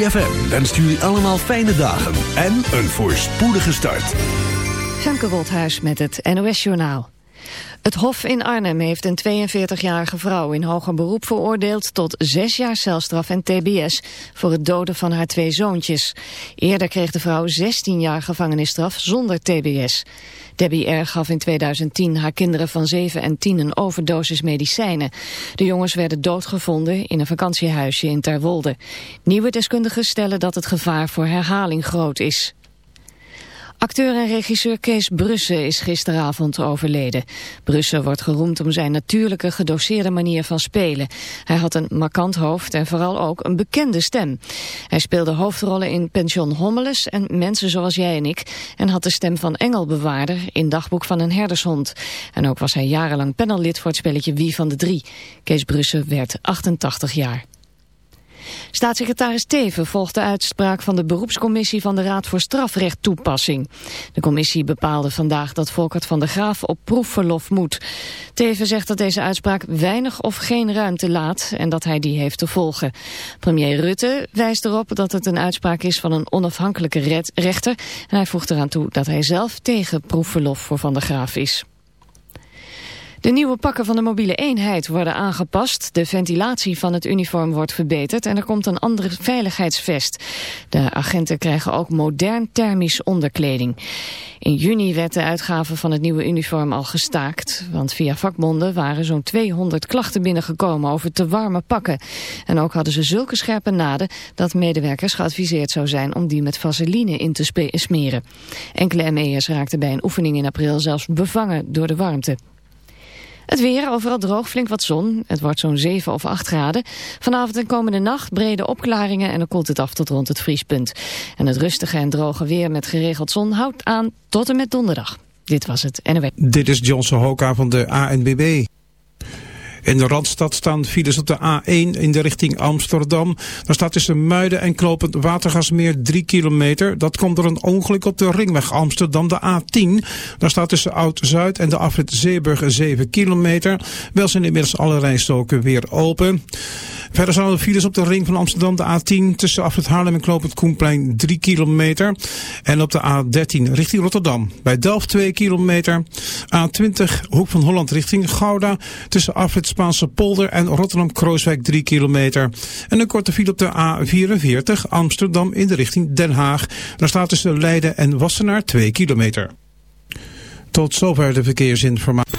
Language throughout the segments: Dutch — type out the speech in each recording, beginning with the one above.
ZFM wenst jullie allemaal fijne dagen en een voorspoedige start. Femke Woldhuis met het NOS Journaal. Het Hof in Arnhem heeft een 42-jarige vrouw in hoger beroep veroordeeld tot zes jaar celstraf en tbs voor het doden van haar twee zoontjes. Eerder kreeg de vrouw 16 jaar gevangenisstraf zonder tbs. Debbie R. gaf in 2010 haar kinderen van 7 en 10 een overdosis medicijnen. De jongens werden doodgevonden in een vakantiehuisje in Terwolde. Nieuwe deskundigen stellen dat het gevaar voor herhaling groot is. Acteur en regisseur Kees Brusse is gisteravond overleden. Brusse wordt geroemd om zijn natuurlijke gedoseerde manier van spelen. Hij had een markant hoofd en vooral ook een bekende stem. Hij speelde hoofdrollen in Pension Hommeles en Mensen zoals jij en ik... en had de stem van Engelbewaarder in Dagboek van een herdershond. En ook was hij jarenlang panellid voor het spelletje Wie van de Drie. Kees Brusse werd 88 jaar. Staatssecretaris Teven volgt de uitspraak van de beroepscommissie van de Raad voor Strafrecht Toepassing. De commissie bepaalde vandaag dat Volkert van der Graaf op proefverlof moet. Teven zegt dat deze uitspraak weinig of geen ruimte laat en dat hij die heeft te volgen. Premier Rutte wijst erop dat het een uitspraak is van een onafhankelijke rechter en hij voegt eraan toe dat hij zelf tegen proefverlof voor Van der Graaf is. De nieuwe pakken van de mobiele eenheid worden aangepast. De ventilatie van het uniform wordt verbeterd en er komt een andere veiligheidsvest. De agenten krijgen ook modern thermisch onderkleding. In juni werd de uitgave van het nieuwe uniform al gestaakt. Want via vakbonden waren zo'n 200 klachten binnengekomen over te warme pakken. En ook hadden ze zulke scherpe naden dat medewerkers geadviseerd zou zijn om die met vaseline in te smeren. Enkele ME'ers raakten bij een oefening in april zelfs bevangen door de warmte. Het weer, overal droog, flink wat zon. Het wordt zo'n 7 of 8 graden. Vanavond en komende nacht brede opklaringen en dan koelt het af tot rond het vriespunt. En het rustige en droge weer met geregeld zon houdt aan tot en met donderdag. Dit was het NW. Dit is Johnson Hoka van de ANBB. In de Randstad staan files op de A1 in de richting Amsterdam. Daar staat tussen Muiden en Klopend Watergasmeer 3 kilometer. Dat komt door een ongeluk op de ringweg Amsterdam, de A10. Daar staat tussen Oud-Zuid en de afrit Zeeburg 7 kilometer. Wel zijn inmiddels alle rijstoken weer open. Verder staan er files op de ring van Amsterdam, de A10, tussen afrit Haarlem en Klopend Koenplein 3 kilometer. En op de A13 richting Rotterdam, bij Delft 2 kilometer. A20 Hoek van Holland richting Gouda, tussen afrit Spaanse polder en Rotterdam-Krooswijk 3 kilometer. En een korte file op de A44 Amsterdam in de richting Den Haag. Daar staat tussen Leiden en Wassenaar 2 kilometer. Tot zover de verkeersinformatie.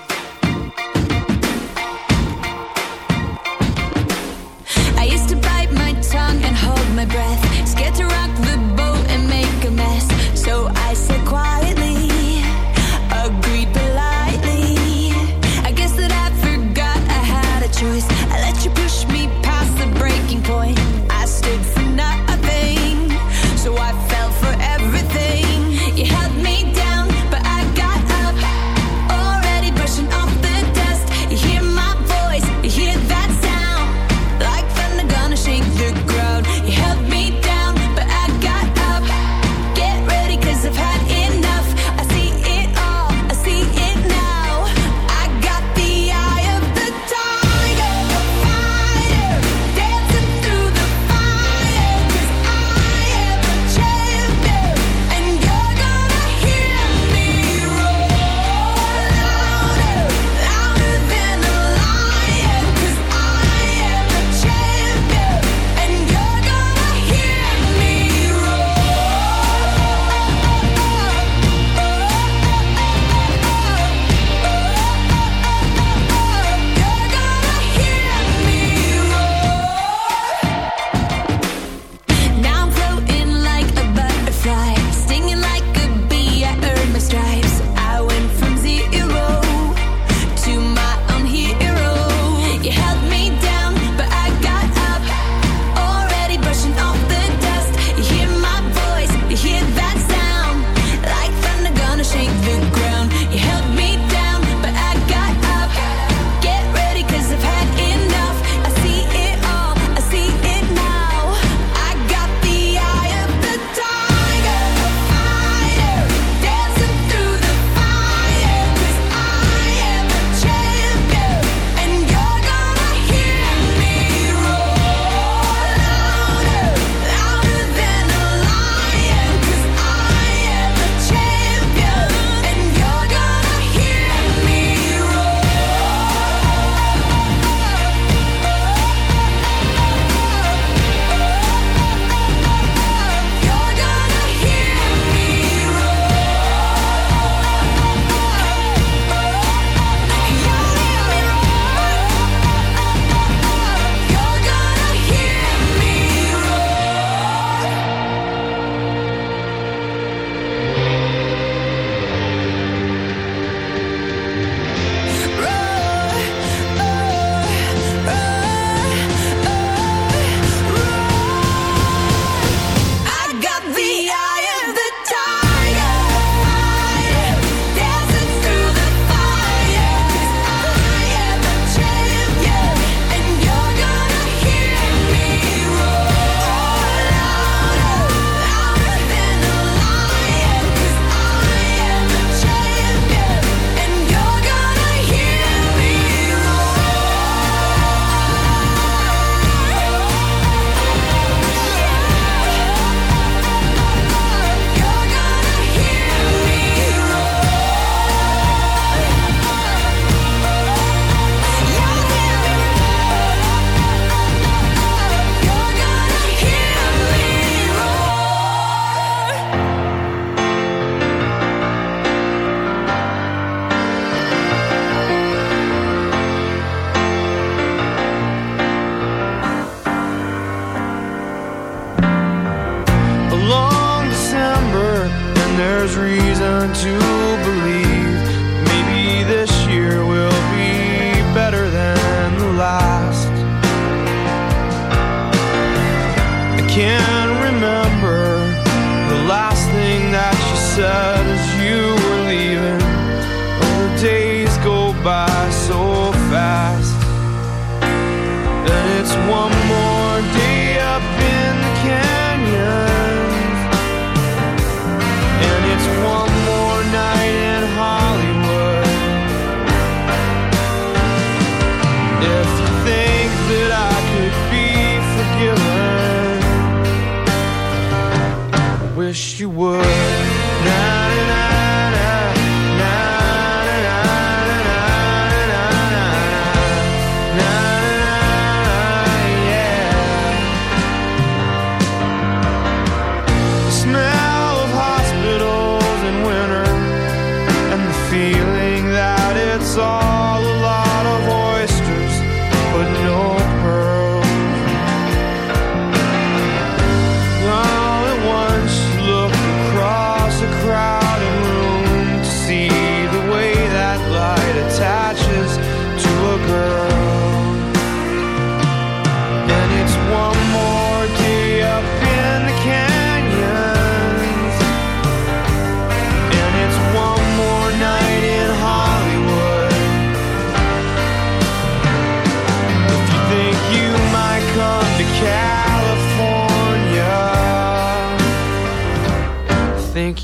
You would.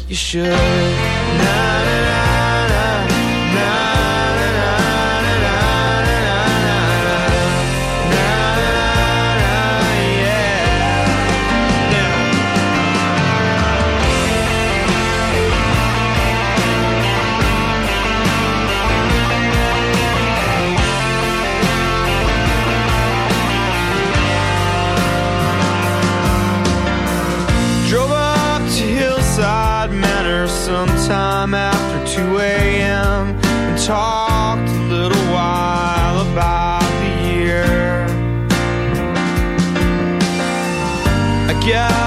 You should. Sometime after 2 a.m. and talked a little while about the year. I guess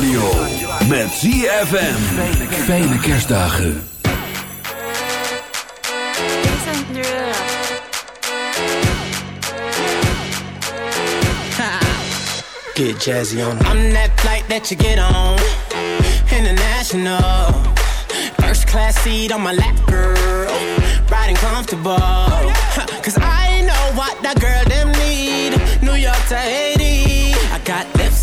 Radio. Met ZFM. Fijne kerstdagen. Get jazzy on. I'm that flight that you get on. International. First class seat on my lap, girl. Riding comfortable. Cause I know what that girl them need. New York to Haiti. I got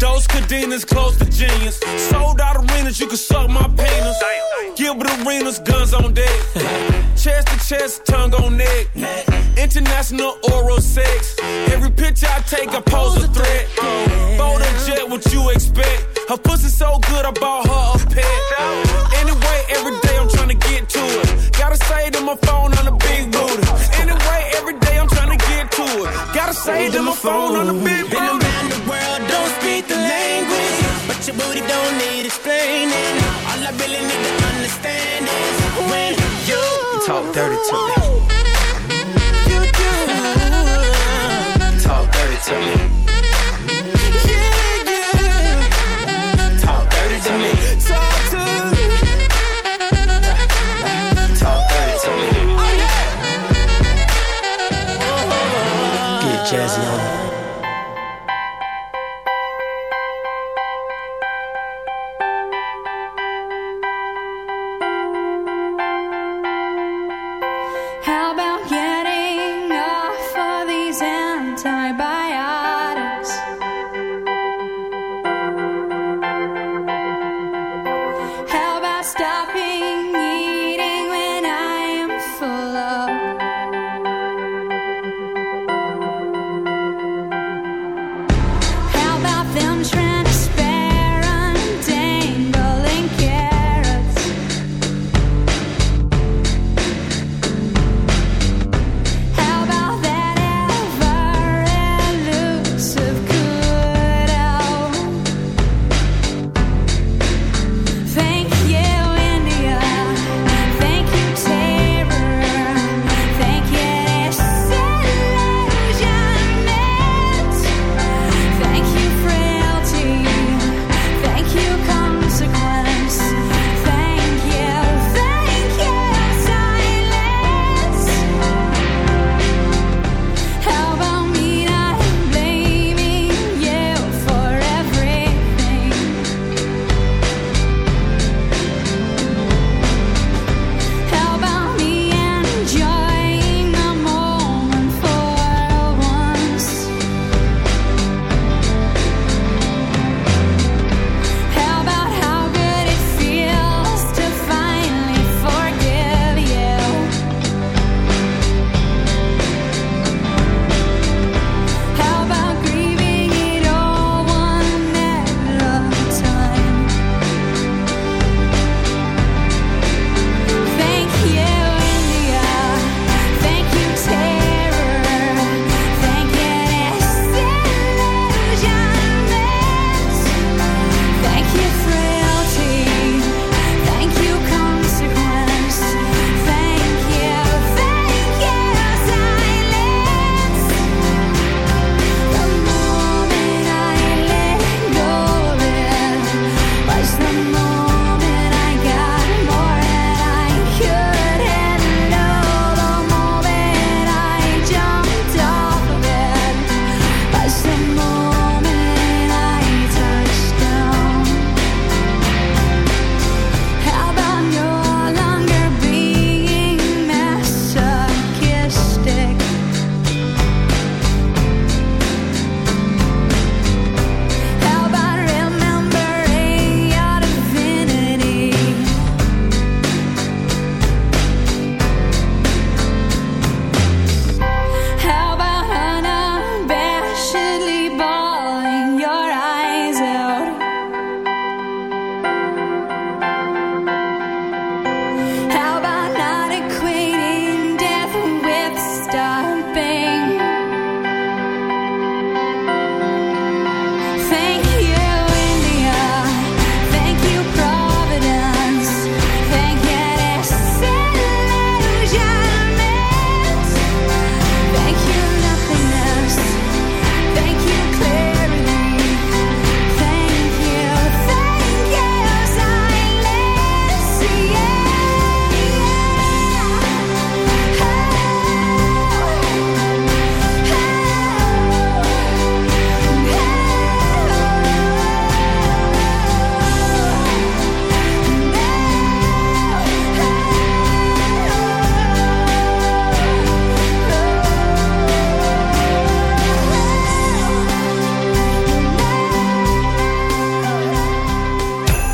Oh, cadenas close to genius. International oral sex. Every picture I take, I pose a threat. Bold and jet, what you expect? Her pussy so good, I bought her a pet. Anyway, every day I'm trying to get to it. Gotta say to my phone on the big booty. Anyway, every day I'm trying to get to it. Gotta say to my phone on the big Been around the world, don't speak the language, but your booty don't need explaining. All I really need to understand is when you, talk dirty to me. To me.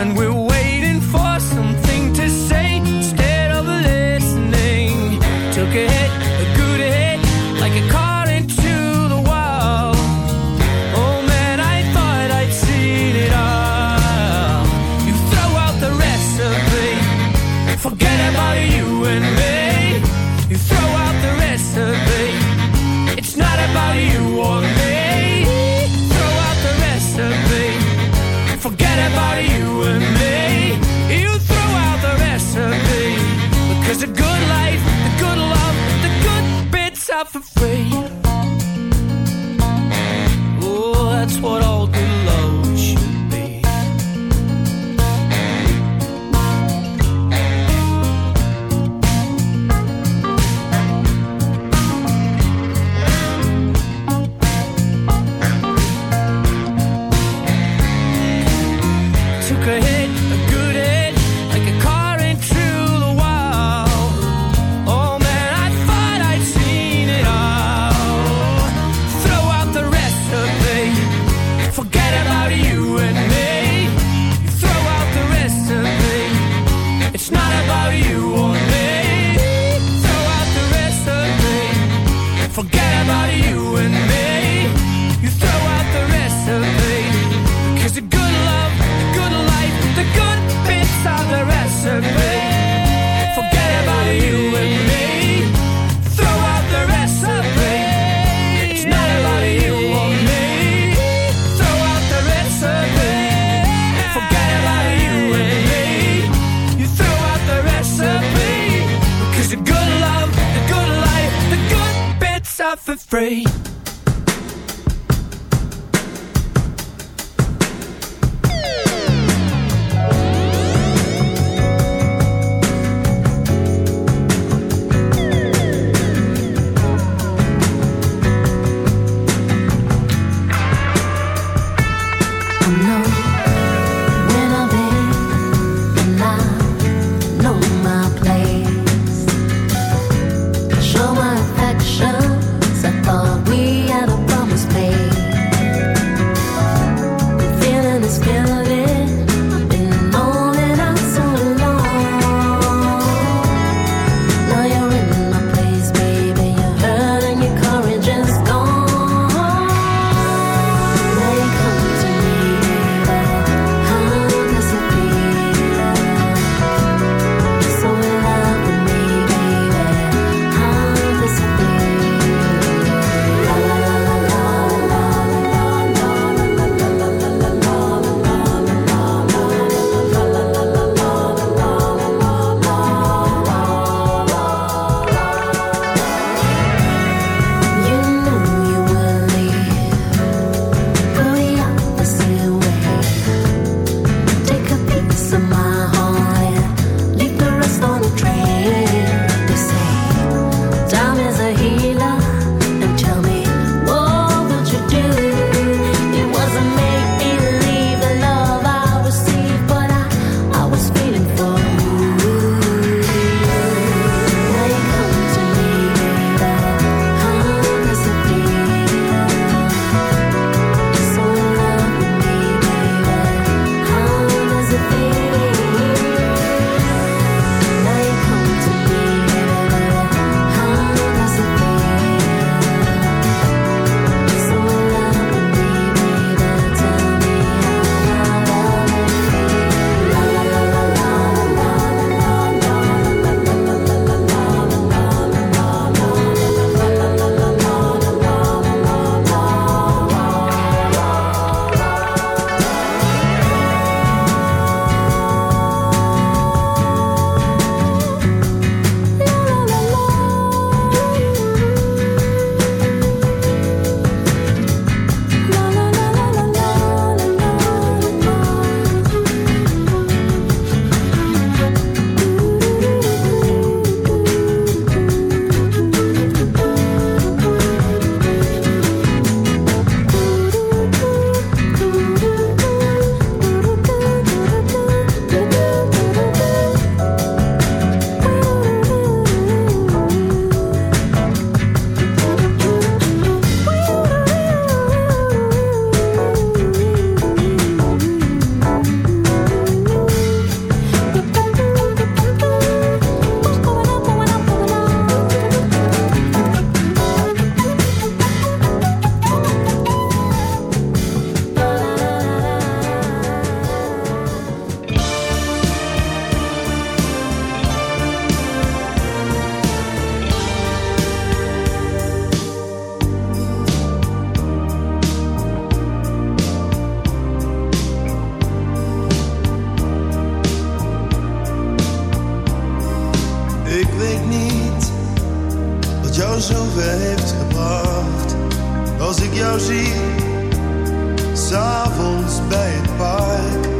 and we'll out for free. Zo zover heeft gebracht. Als ik jou zie, s'avonds bij het park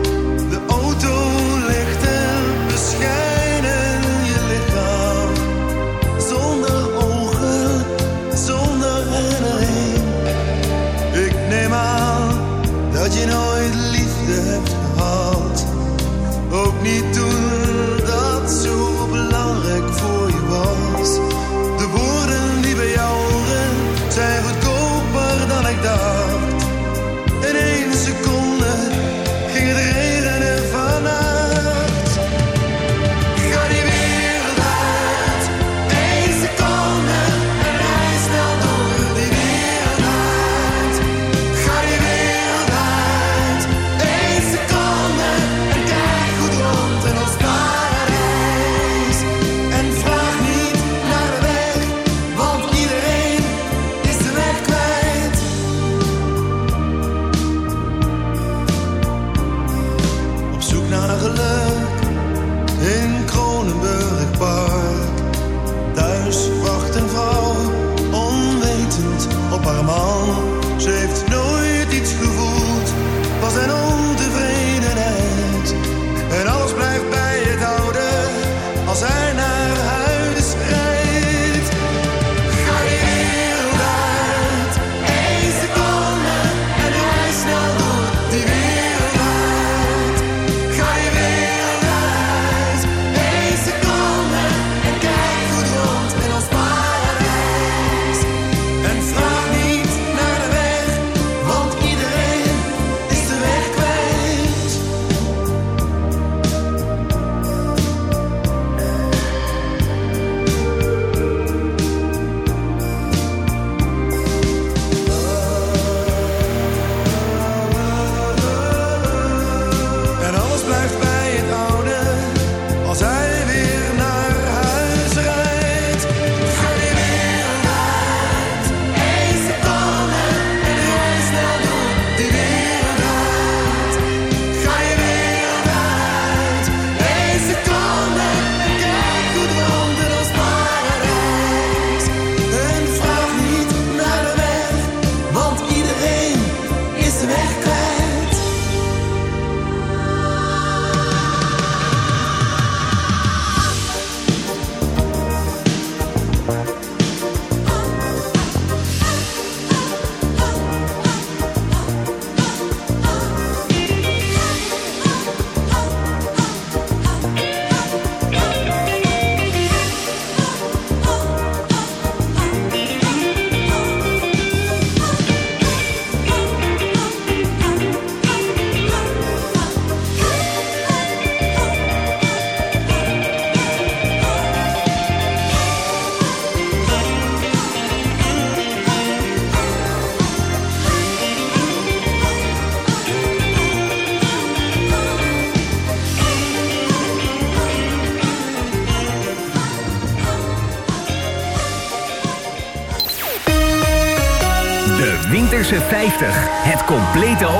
Peter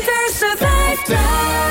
time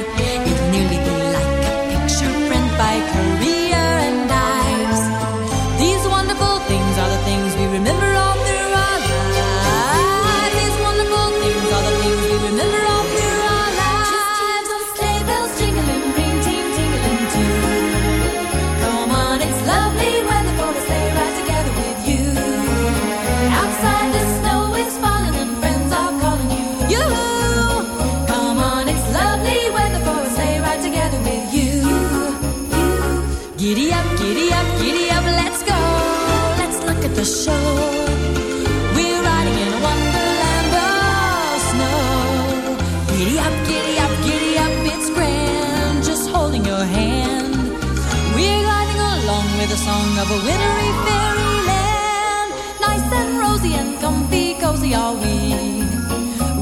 are we?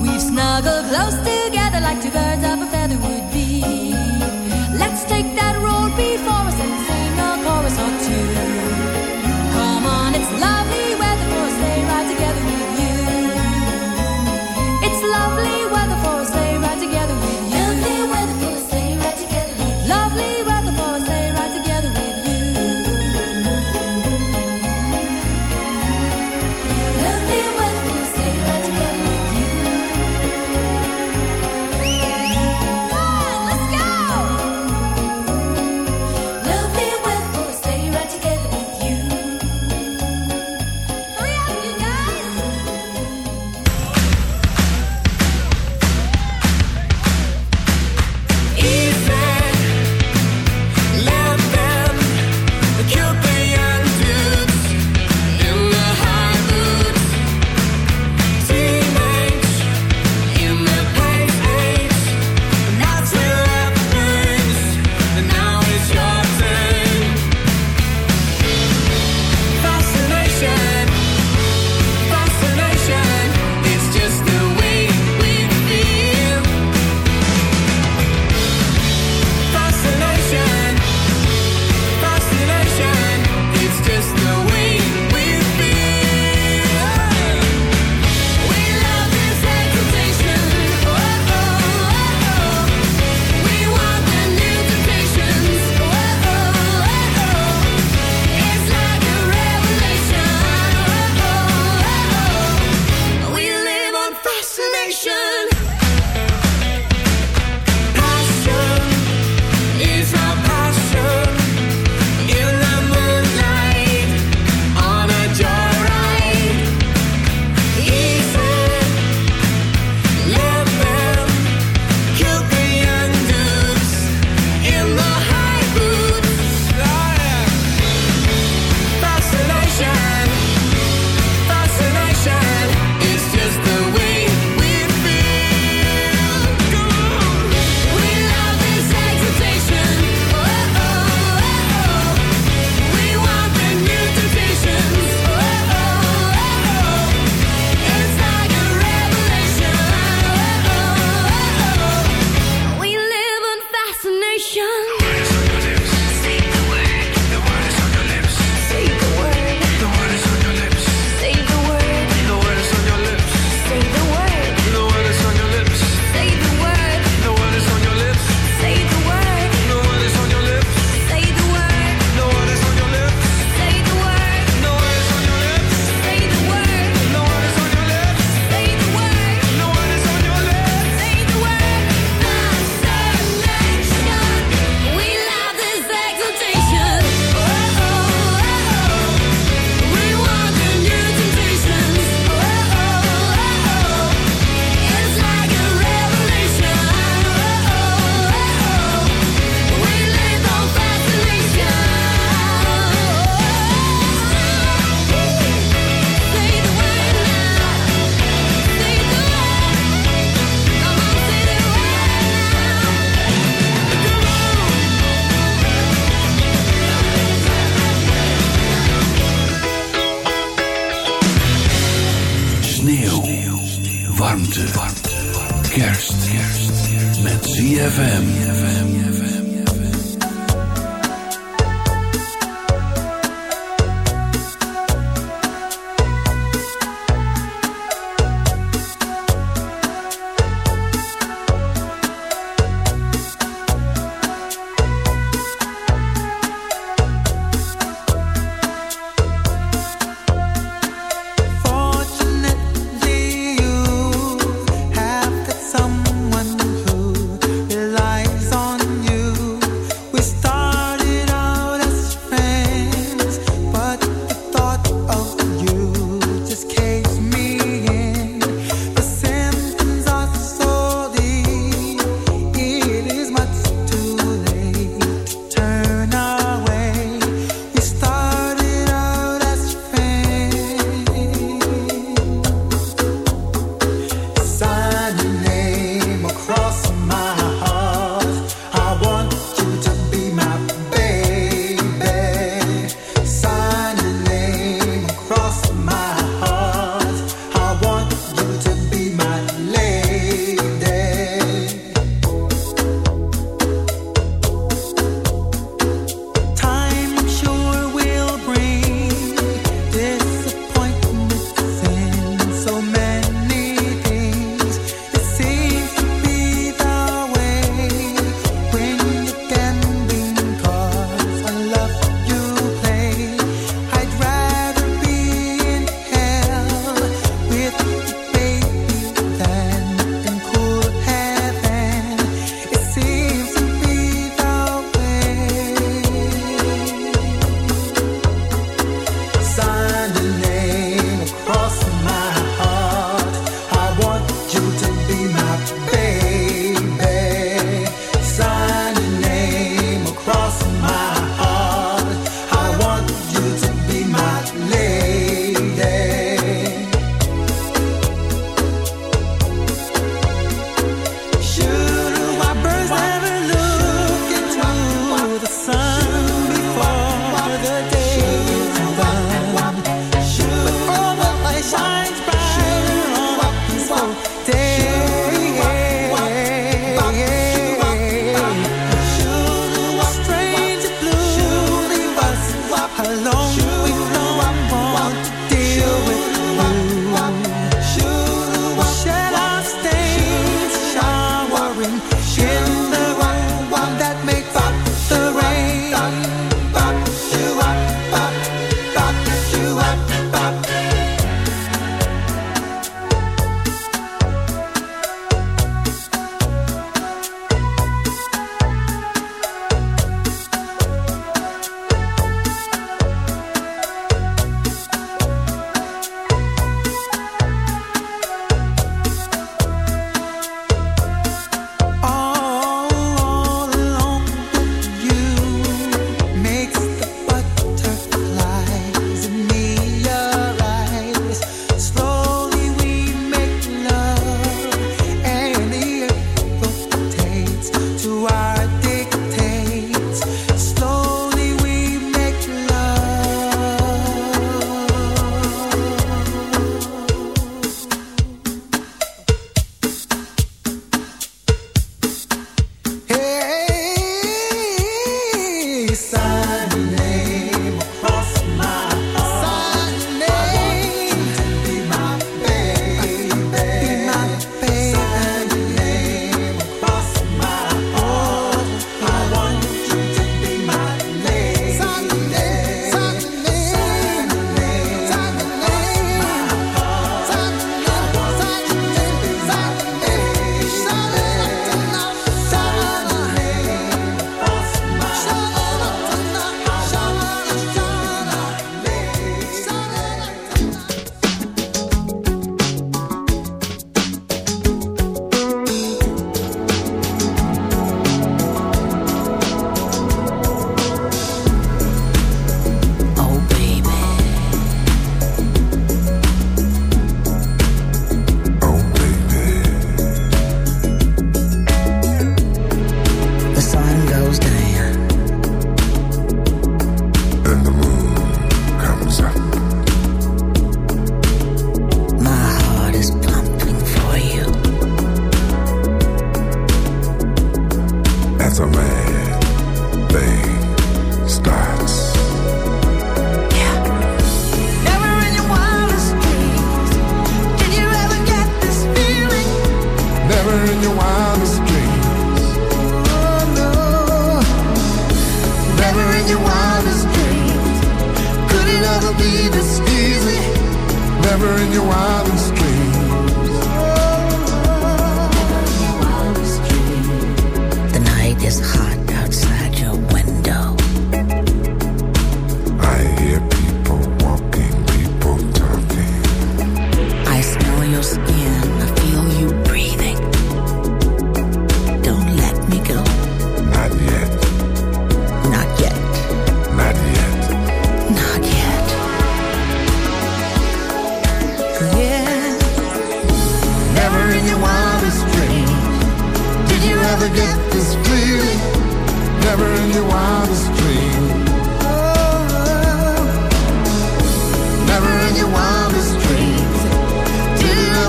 We've snuggled close together like two birds of a feather would be. Let's take that road before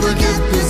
never get this